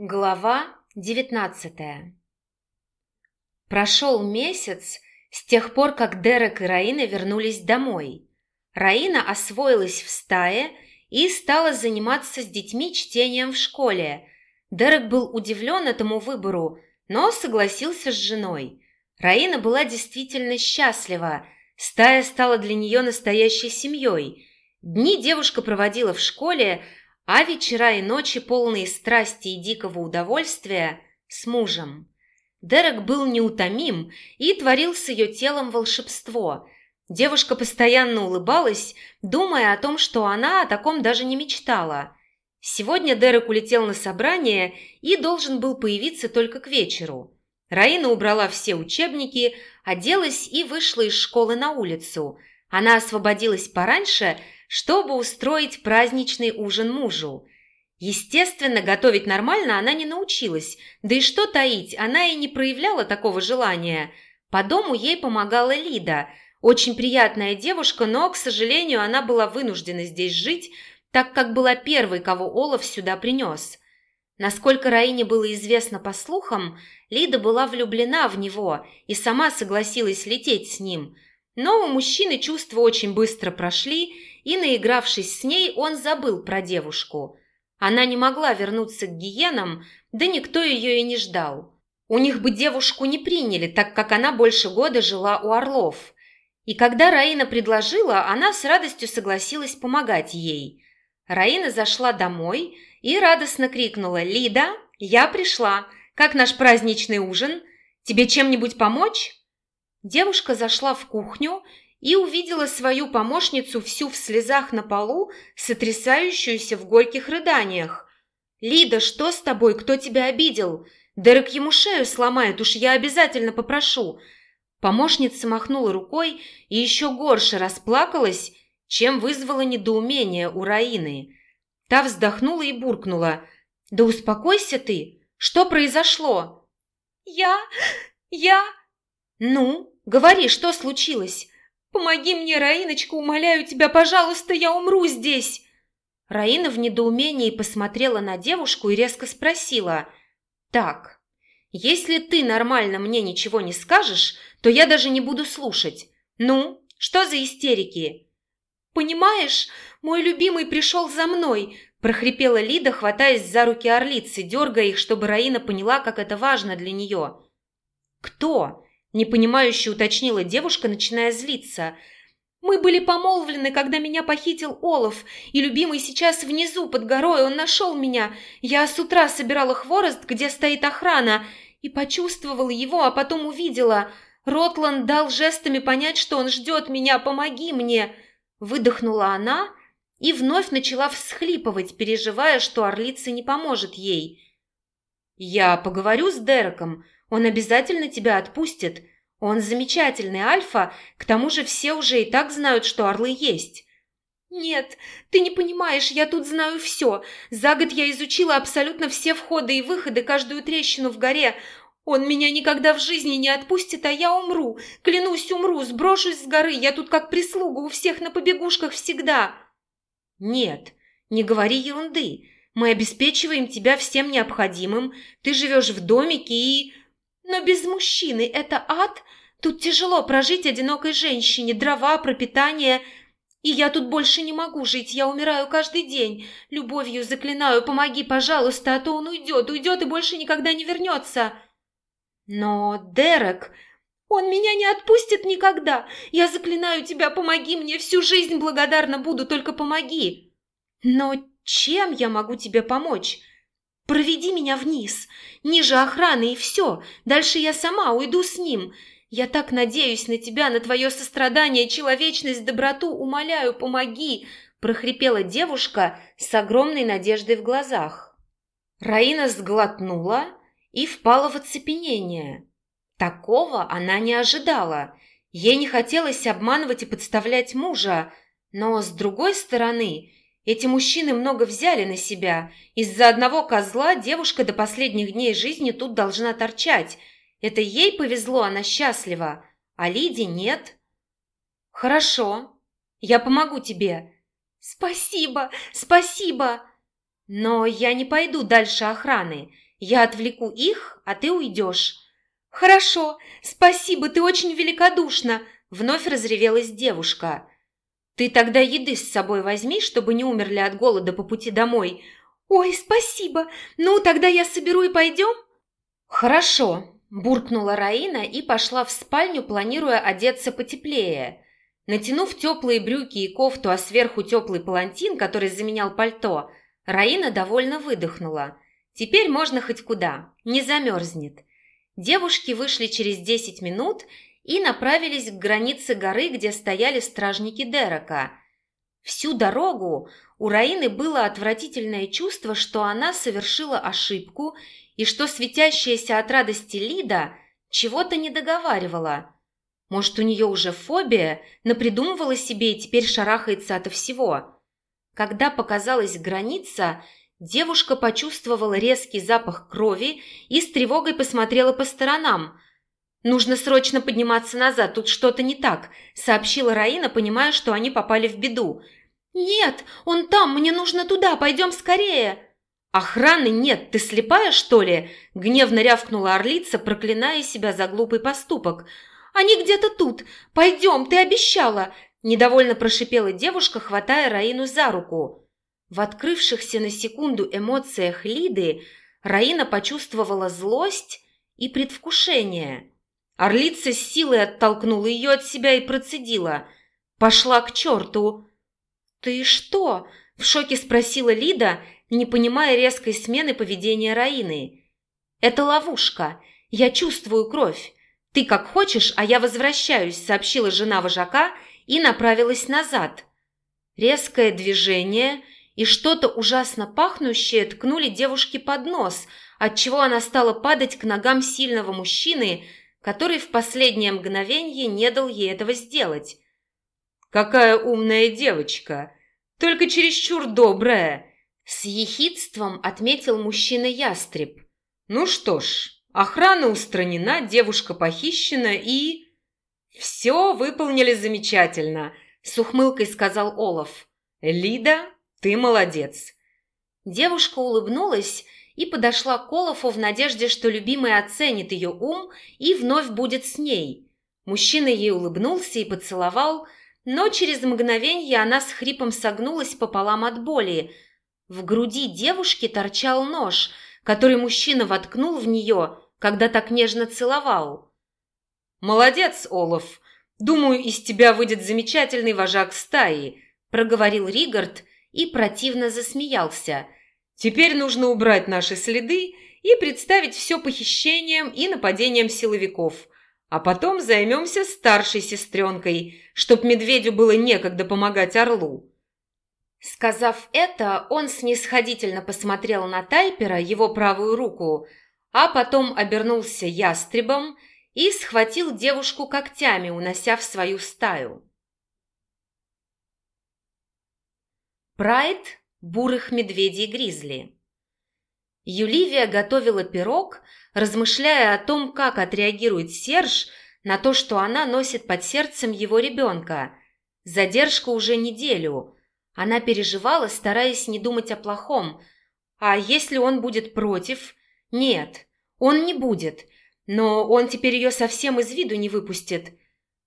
Глава девятнадцатая Прошел месяц с тех пор, как Дерек и Раина вернулись домой. Раина освоилась в стае и стала заниматься с детьми чтением в школе. Дерек был удивлен этому выбору, но согласился с женой. Раина была действительно счастлива. Стая стала для нее настоящей семьей. Дни девушка проводила в школе, а вечера и ночи, полные страсти и дикого удовольствия, с мужем. Дерек был неутомим и творил с ее телом волшебство. Девушка постоянно улыбалась, думая о том, что она о таком даже не мечтала. Сегодня Дерек улетел на собрание и должен был появиться только к вечеру. Раина убрала все учебники, оделась и вышла из школы на улицу. Она освободилась пораньше – чтобы устроить праздничный ужин мужу. Естественно, готовить нормально она не научилась, да и что таить, она и не проявляла такого желания. По дому ей помогала Лида, очень приятная девушка, но, к сожалению, она была вынуждена здесь жить, так как была первой, кого Олаф сюда принес. Насколько Раине было известно по слухам, Лида была влюблена в него и сама согласилась лететь с ним. Но у мужчины чувства очень быстро прошли, и, наигравшись с ней, он забыл про девушку. Она не могла вернуться к гиенам, да никто ее и не ждал. У них бы девушку не приняли, так как она больше года жила у Орлов. И когда Раина предложила, она с радостью согласилась помогать ей. Раина зашла домой и радостно крикнула «Лида, я пришла! Как наш праздничный ужин? Тебе чем-нибудь помочь?» Девушка зашла в кухню и увидела свою помощницу всю в слезах на полу, сотрясающуюся в горьких рыданиях. «Лида, что с тобой? Кто тебя обидел? Дерек ему шею сломает, уж я обязательно попрошу». Помощница махнула рукой и еще горше расплакалась, чем вызвала недоумение у Раины. Та вздохнула и буркнула. «Да успокойся ты! Что произошло?» «Я... я...» «Ну, говори, что случилось?» Помоги мне, Раиночка, умоляю тебя, пожалуйста, я умру здесь!» Раина в недоумении посмотрела на девушку и резко спросила. «Так, если ты нормально мне ничего не скажешь, то я даже не буду слушать. Ну, что за истерики?» «Понимаешь, мой любимый пришел за мной», – прохрипела Лида, хватаясь за руки орлицы, дергая их, чтобы Раина поняла, как это важно для нее. «Кто?» Непонимающе уточнила девушка, начиная злиться. «Мы были помолвлены, когда меня похитил Олаф, и любимый сейчас внизу, под горой, он нашел меня. Я с утра собирала хворост, где стоит охрана, и почувствовала его, а потом увидела. Ротланд дал жестами понять, что он ждет меня, помоги мне!» Выдохнула она и вновь начала всхлипывать, переживая, что орлица не поможет ей. «Я поговорю с Дереком», он обязательно тебя отпустит. Он замечательный альфа, к тому же все уже и так знают, что орлы есть». «Нет, ты не понимаешь, я тут знаю все. За год я изучила абсолютно все входы и выходы, каждую трещину в горе. Он меня никогда в жизни не отпустит, а я умру. Клянусь, умру, сброшусь с горы. Я тут как прислуга у всех на побегушках всегда». «Нет, не говори ерунды. Мы обеспечиваем тебя всем необходимым. Ты живешь в домике и...» Но без мужчины это ад. Тут тяжело прожить одинокой женщине, дрова, пропитание. И я тут больше не могу жить, я умираю каждый день. Любовью заклинаю, помоги, пожалуйста, а то он уйдет, уйдет и больше никогда не вернется. Но Дерек... Он меня не отпустит никогда. Я заклинаю тебя, помоги мне, всю жизнь благодарна буду, только помоги. Но чем я могу тебе помочь? Проведи меня вниз, ниже охраны и все. Дальше я сама уйду с ним. Я так надеюсь на тебя, на твое сострадание, человечность, доброту. Умоляю, помоги!» прохрипела девушка с огромной надеждой в глазах. Раина сглотнула и впала в оцепенение. Такого она не ожидала. Ей не хотелось обманывать и подставлять мужа, но, с другой стороны, эти мужчины много взяли на себя. Из-за одного козла девушка до последних дней жизни тут должна торчать. Это ей повезло, она счастлива, а Лиде нет. Хорошо, я помогу тебе. Спасибо, спасибо. Но я не пойду дальше охраны. Я отвлеку их, а ты уйдешь». «Хорошо, спасибо, ты очень великодушна», – вновь разревелась девушка. «Ты тогда еды с собой возьми, чтобы не умерли от голода по пути домой». «Ой, спасибо! Ну, тогда я соберу и пойдем?» «Хорошо», – буркнула Раина и пошла в спальню, планируя одеться потеплее. Натянув теплые брюки и кофту, а сверху теплый палантин, который заменял пальто, Раина довольно выдохнула. Теперь можно хоть куда, не замерзнет. Девушки вышли через десять минут и направились к границе горы, где стояли стражники Дерека. Всю дорогу у Раины было отвратительное чувство, что она совершила ошибку и что светящаяся от радости Лида чего-то не договаривала. Может, у нее уже фобия, напридумывала себе и теперь шарахается ото всего. Когда показалась граница, девушка почувствовала резкий запах крови и с тревогой посмотрела по сторонам. «Нужно срочно подниматься назад, тут что-то не так», — сообщила Раина, понимая, что они попали в беду. «Нет, он там, мне нужно туда, пойдем скорее!» «Охраны нет, ты слепая, что ли?» — гневно рявкнула орлица, проклиная себя за глупый поступок — они где-то тут. Пойдем, ты обещала!» Недовольно прошипела девушка, хватая Раину за руку. В открывшихся на секунду эмоциях Лиды Раина почувствовала злость и предвкушение. Орлица с силой оттолкнула ее от себя и процедила. «Пошла к черту!» «Ты что?» – в шоке спросила Лида, не понимая резкой смены поведения Раины. «Это ловушка. Я чувствую кровь. «Ты как хочешь, а я возвращаюсь», – сообщила жена вожака и направилась назад. Резкое движение и что-то ужасно пахнущее ткнули девушке под нос, отчего она стала падать к ногам сильного мужчины, который в последнее мгновение не дал ей этого сделать. «Какая умная девочка! Только чересчур добрая!» С ехидством отметил мужчина-ястреб. «Ну что ж, Охрана устранена, девушка похищена и... «Все выполнили замечательно», – с ухмылкой сказал Олаф. «Лида, ты молодец». Девушка улыбнулась и подошла к Олафу в надежде, что любимый оценит ее ум и вновь будет с ней. Мужчина ей улыбнулся и поцеловал, но через мгновенье она с хрипом согнулась пополам от боли. В груди девушки торчал нож – который мужчина воткнул в нее, когда так нежно целовал. «Молодец, Олаф! Думаю, из тебя выйдет замечательный вожак стаи», проговорил Ригард и противно засмеялся. «Теперь нужно убрать наши следы и представить все похищением и нападением силовиков, а потом займемся старшей сестренкой, чтоб медведю было некогда помогать орлу». Сказав это, он снисходительно посмотрел на Тайпера, его правую руку, а потом обернулся ястребом и схватил девушку когтями, унося в свою стаю. Прайд бурых медведей-гризли Юливия готовила пирог, размышляя о том, как отреагирует Серж на то, что она носит под сердцем его ребенка. Задержка уже неделю – она переживала, стараясь не думать о плохом. А если он будет против? Нет, он не будет. Но он теперь ее совсем из виду не выпустит.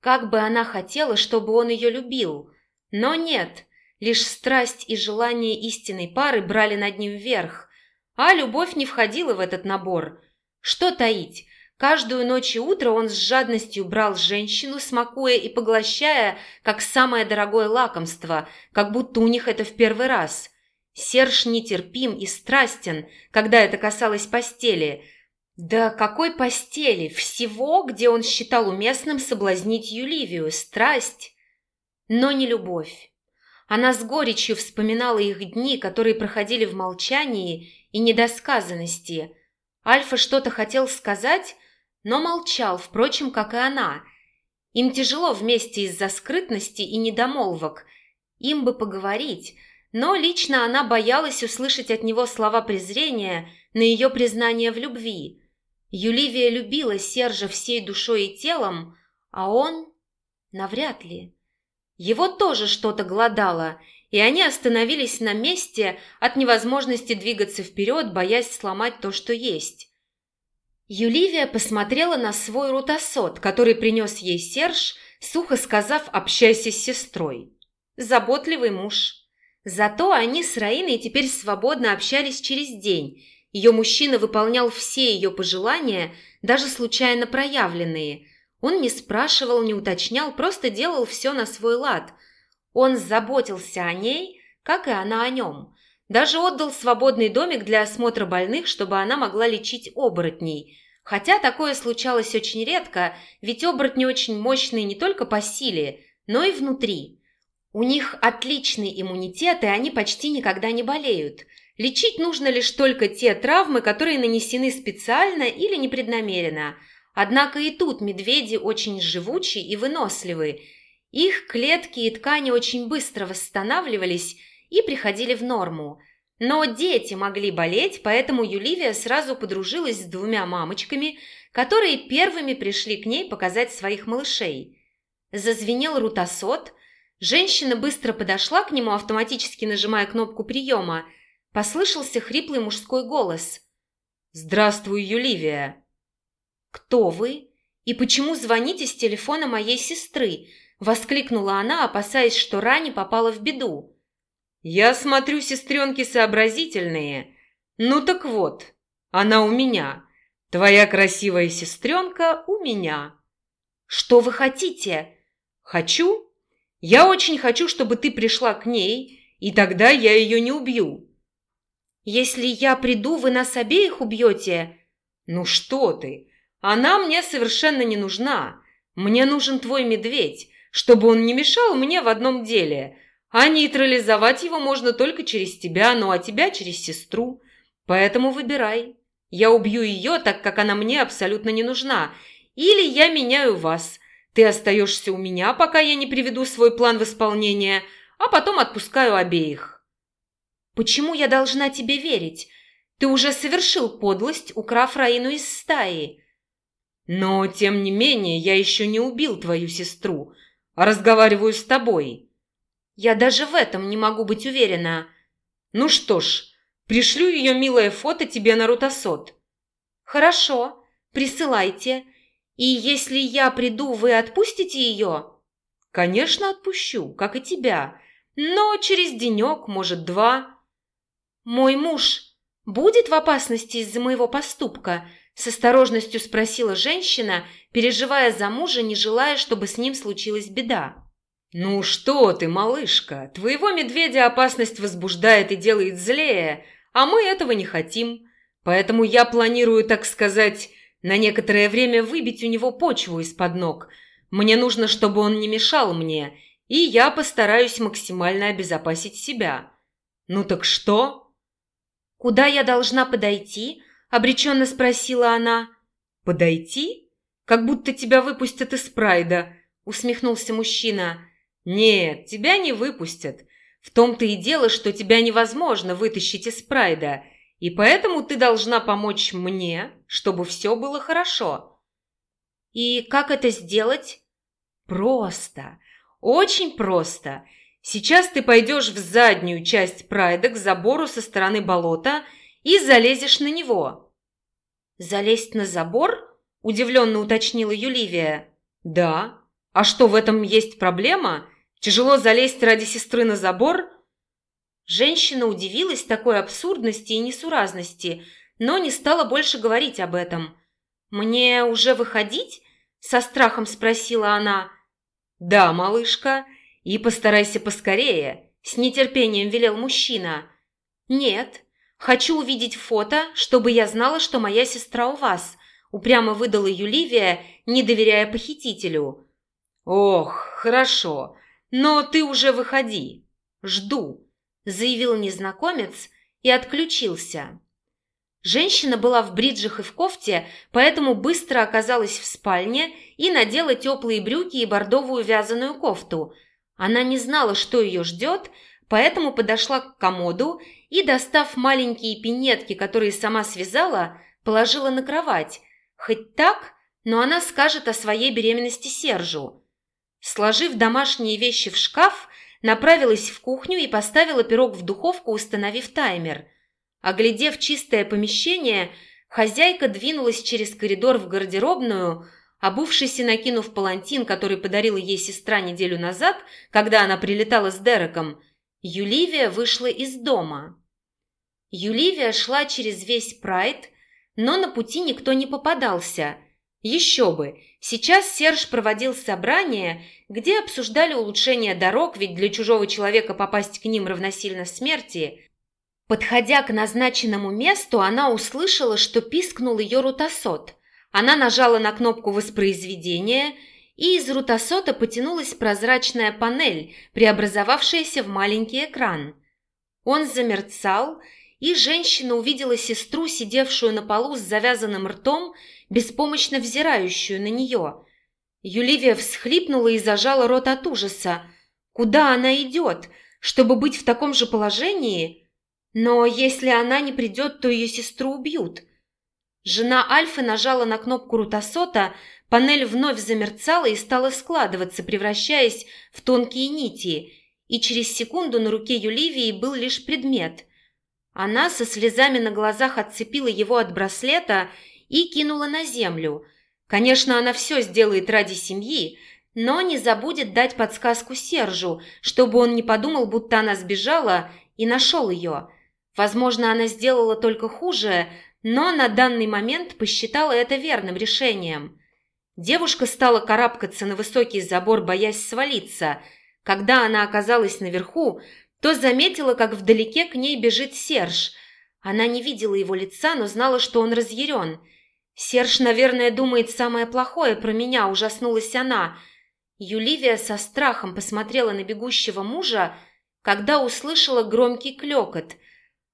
Как бы она хотела, чтобы он ее любил. Но нет, лишь страсть и желание истинной пары брали над ним верх. А любовь не входила в этот набор. Что таить? Каждую ночь и утро он с жадностью брал женщину, смакуя и поглощая, как самое дорогое лакомство, как будто у них это в первый раз. Серж нетерпим и страстен, когда это касалось постели. Да какой постели? Всего, где он считал уместным соблазнить Юливию. Страсть, но не любовь. Она с горечью вспоминала их дни, которые проходили в молчании и недосказанности. Альфа что-то хотел сказать, но молчал, впрочем, как и она. Им тяжело вместе из-за скрытности и недомолвок. Им бы поговорить, но лично она боялась услышать от него слова презрения на ее признание в любви. Юливия любила Сержа всей душой и телом, а он навряд ли. Его тоже что-то глодало, и они остановились на месте от невозможности двигаться вперед, боясь сломать то, что есть. Юливия посмотрела на свой рутосот, который принес ей Серж, сухо сказав «общайся с сестрой». Заботливый муж. Зато они с Раиной теперь свободно общались через день. Ее мужчина выполнял все ее пожелания, даже случайно проявленные. Он не спрашивал, не уточнял, просто делал все на свой лад. Он заботился о ней, как и она о нем. Даже отдал свободный домик для осмотра больных, чтобы она могла лечить оборотней. Хотя такое случалось очень редко, ведь оборотни очень мощные не только по силе, но и внутри. У них отличный иммунитет, и они почти никогда не болеют. Лечить нужно лишь только те травмы, которые нанесены специально или непреднамеренно. Однако и тут медведи очень живучи и выносливы. Их клетки и ткани очень быстро восстанавливались и приходили в норму. Но дети могли болеть, поэтому Юливия сразу подружилась с двумя мамочками, которые первыми пришли к ней показать своих малышей. Зазвенел рутосот – Женщина быстро подошла к нему, автоматически нажимая кнопку приема. Послышался хриплый мужской голос. «Здравствуй, Юливия!» «Кто вы? И почему звоните с телефона моей сестры?» Воскликнула она, опасаясь, что Рани попала в беду. «Я смотрю, сестренки сообразительные. Ну так вот, она у меня. Твоя красивая сестренка у меня». «Что вы хотите?» «Хочу, я очень хочу, чтобы ты пришла к ней, и тогда я ее не убью». «Если я приду, вы нас обеих убьете?» «Ну что ты! Она мне совершенно не нужна. Мне нужен твой медведь, чтобы он не мешал мне в одном деле. А нейтрализовать его можно только через тебя, ну а тебя через сестру. Поэтому выбирай. Я убью ее, так как она мне абсолютно не нужна. Или я меняю вас, ты остаешься у меня, пока я не приведу свой план в исполнение, а потом отпускаю обеих». «Почему я должна тебе верить? Ты уже совершил подлость, украв Раину из стаи». «Но, тем не менее, я еще не убил твою сестру, а разговариваю с тобой». «Я даже в этом не могу быть уверена». «Ну что ж, пришлю ее милое фото тебе на рутосот». «Хорошо, присылайте. «И если я приду, вы отпустите ее?» «Конечно, отпущу, как и тебя. Но через денек, может, два». «Мой муж будет в опасности из-за моего поступка?» С осторожностью спросила женщина, переживая за мужа, не желая, чтобы с ним случилась беда. «Ну что ты, малышка, твоего медведя опасность возбуждает и делает злее, а мы этого не хотим. Поэтому я планирую, так сказать, на некоторое время выбить у него почву из-под ног. Мне нужно, чтобы он не мешал мне, и я постараюсь максимально обезопасить себя. Ну так что? Куда я должна подойти? Обреченно спросила она. Подойти? Как будто тебя выпустят из прайда, усмехнулся мужчина. Нет, тебя не выпустят. В том-то и дело, что тебя невозможно вытащить из прайда. И поэтому ты должна помочь мне, чтобы все было хорошо. И как это сделать? Просто. Очень просто. Сейчас ты пойдешь в заднюю часть прайда к забору со стороны болота и залезешь на него. Залезть на забор? Удивленно уточнила Юливия. Да. А что, в этом есть проблема? Тяжело залезть ради сестры на забор? Женщина удивилась такой абсурдности и несуразности, но не стала больше говорить об этом. «Мне уже выходить?» – со страхом спросила она. «Да, малышка, и постарайся поскорее», – с нетерпением велел мужчина. «Нет, хочу увидеть фото, чтобы я знала, что моя сестра у вас», – упрямо выдала Юливия, не доверяя похитителю. «Ох, хорошо, но ты уже выходи. Жду», заявил незнакомец и отключился. Женщина была в бриджах и в кофте, поэтому быстро оказалась в спальне и надела теплые брюки и бордовую вязаную кофту. Она не знала, что ее ждет, поэтому подошла к комоду и, достав маленькие пинетки, которые сама связала, положила на кровать. Хоть так, но она скажет о своей беременности Сержу. Сложив домашние вещи в шкаф, направилась в кухню и поставила пирог в духовку, установив таймер. Оглядев чистое помещение, хозяйка двинулась через коридор в гардеробную, обувшись и накинув палантин, который подарила ей сестра неделю назад, когда она прилетала с Дереком, Юливия вышла из дома. Юливия шла через весь Прайд, но на пути никто не попадался. Еще бы, сейчас Серж проводил собрание, где обсуждали улучшение дорог, ведь для чужого человека попасть к ним равносильно смерти. Подходя к назначенному месту, она услышала, что пискнул ее рутасот. Она нажала на кнопку воспроизведения, и из рутасота потянулась прозрачная панель, преобразовавшаяся в маленький экран. Он замерцал, и женщина увидела сестру, сидевшую на полу с завязанным ртом, беспомощно взирающую на нее. Юливия всхлипнула и зажала рот от ужаса. Куда она идет? Чтобы быть в таком же положении? Но если она не придет, то ее сестру убьют. Жена Альфы нажала на кнопку рутасота, панель вновь замерцала и стала складываться, превращаясь в тонкие нити, и через секунду на руке Юливии был лишь предмет – она со слезами на глазах отцепила его от браслета и кинула на землю. Конечно, она все сделает ради семьи, но не забудет дать подсказку Сержу, чтобы он не подумал, будто она сбежала и нашел ее. Возможно, она сделала только хуже, но на данный момент посчитала это верным решением. Девушка стала карабкаться на высокий забор, боясь свалиться. Когда она оказалась наверху, то заметила, как вдалеке к ней бежит Серж. Она не видела его лица, но знала, что он разъярен. «Серж, наверное, думает самое плохое про меня», – ужаснулась она. Юливия со страхом посмотрела на бегущего мужа, когда услышала громкий клекот.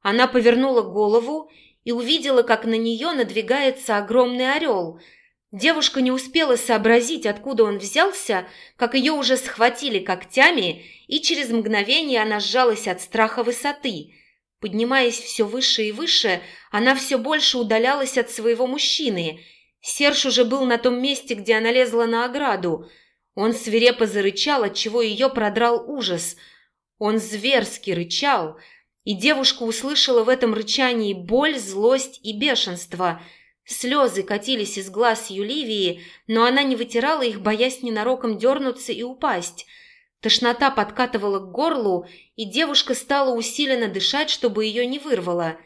Она повернула голову и увидела, как на нее надвигается огромный орел – Девушка не успела сообразить, откуда он взялся, как ее уже схватили когтями, и через мгновение она сжалась от страха высоты. Поднимаясь все выше и выше, она все больше удалялась от своего мужчины. Серж уже был на том месте, где она лезла на ограду. Он свирепо зарычал, отчего ее продрал ужас. Он зверски рычал, и девушка услышала в этом рычании боль, злость и бешенство – Слезы катились из глаз Юливии, но она не вытирала их, боясь ненароком дернуться и упасть. Тошнота подкатывала к горлу, и девушка стала усиленно дышать, чтобы ее не вырвало.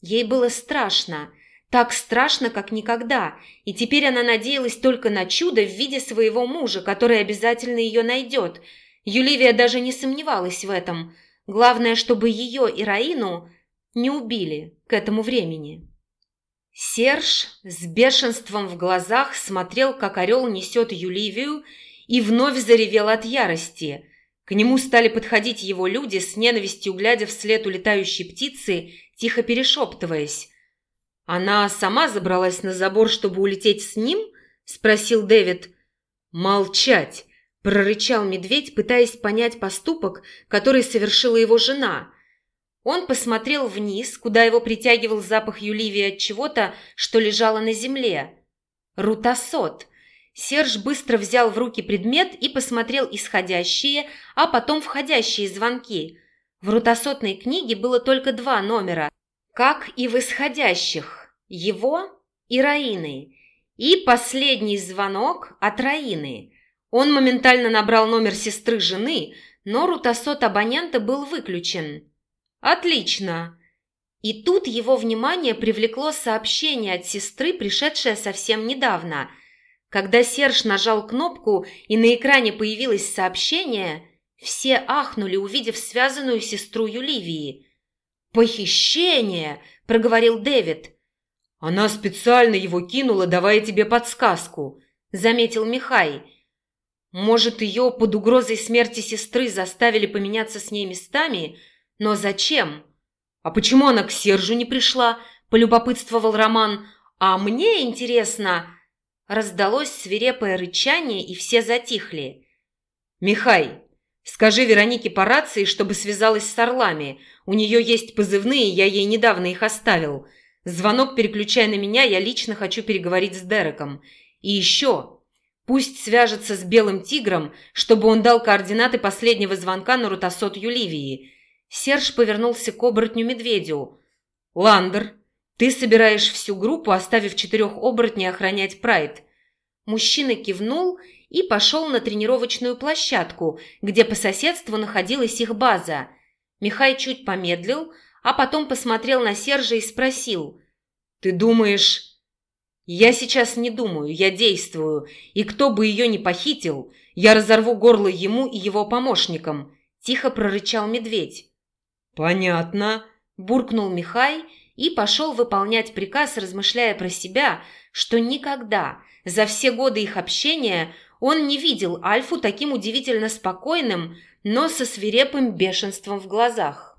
Ей было страшно, так страшно, как никогда, и теперь она надеялась только на чудо в виде своего мужа, который обязательно ее найдет. Юливия даже не сомневалась в этом. Главное, чтобы ее и Раину не убили к этому времени. Серж с бешенством в глазах смотрел, как орел несет Юливию, и вновь заревел от ярости. К нему стали подходить его люди, с ненавистью глядя вслед улетающей птицы, тихо перешептываясь. «Она сама забралась на забор, чтобы улететь с ним?» – спросил Дэвид. «Молчать!» – прорычал медведь, пытаясь понять поступок, который совершила его жена – он посмотрел вниз, куда его притягивал запах Юливии от чего-то, что лежало на земле. Рутасот. Серж быстро взял в руки предмет и посмотрел исходящие, а потом входящие звонки. В рутасотной книге было только два номера, как и в исходящих – его и Раины. И последний звонок от Раины. Он моментально набрал номер сестры жены, но рутасот абонента был выключен. «Отлично!» И тут его внимание привлекло сообщение от сестры, пришедшее совсем недавно. Когда Серж нажал кнопку и на экране появилось сообщение, все ахнули, увидев связанную сестру Юливии. «Похищение!» – проговорил Дэвид. «Она специально его кинула, давая тебе подсказку», – заметил Михай. «Может, ее под угрозой смерти сестры заставили поменяться с ней местами?» «Но зачем? А почему она к Сержу не пришла?» – полюбопытствовал Роман. «А мне интересно...» Раздалось свирепое рычание, и все затихли. «Михай, скажи Веронике по рации, чтобы связалась с орлами. У нее есть позывные, я ей недавно их оставил. Звонок переключай на меня, я лично хочу переговорить с Дереком. И еще, Пусть свяжется с Белым Тигром, чтобы он дал координаты последнего звонка на Рутасот Юливии. Серж повернулся к оборотню-медведю. «Ландер, ты собираешь всю группу, оставив четырех оборотней охранять Прайд». Мужчина кивнул и пошел на тренировочную площадку, где по соседству находилась их база. Михай чуть помедлил, а потом посмотрел на Сержа и спросил. «Ты думаешь...» «Я сейчас не думаю, я действую, и кто бы ее ни похитил, я разорву горло ему и его помощникам», – тихо прорычал медведь. «Понятно», – буркнул Михай и пошел выполнять приказ, размышляя про себя, что никогда за все годы их общения он не видел Альфу таким удивительно спокойным, но со свирепым бешенством в глазах.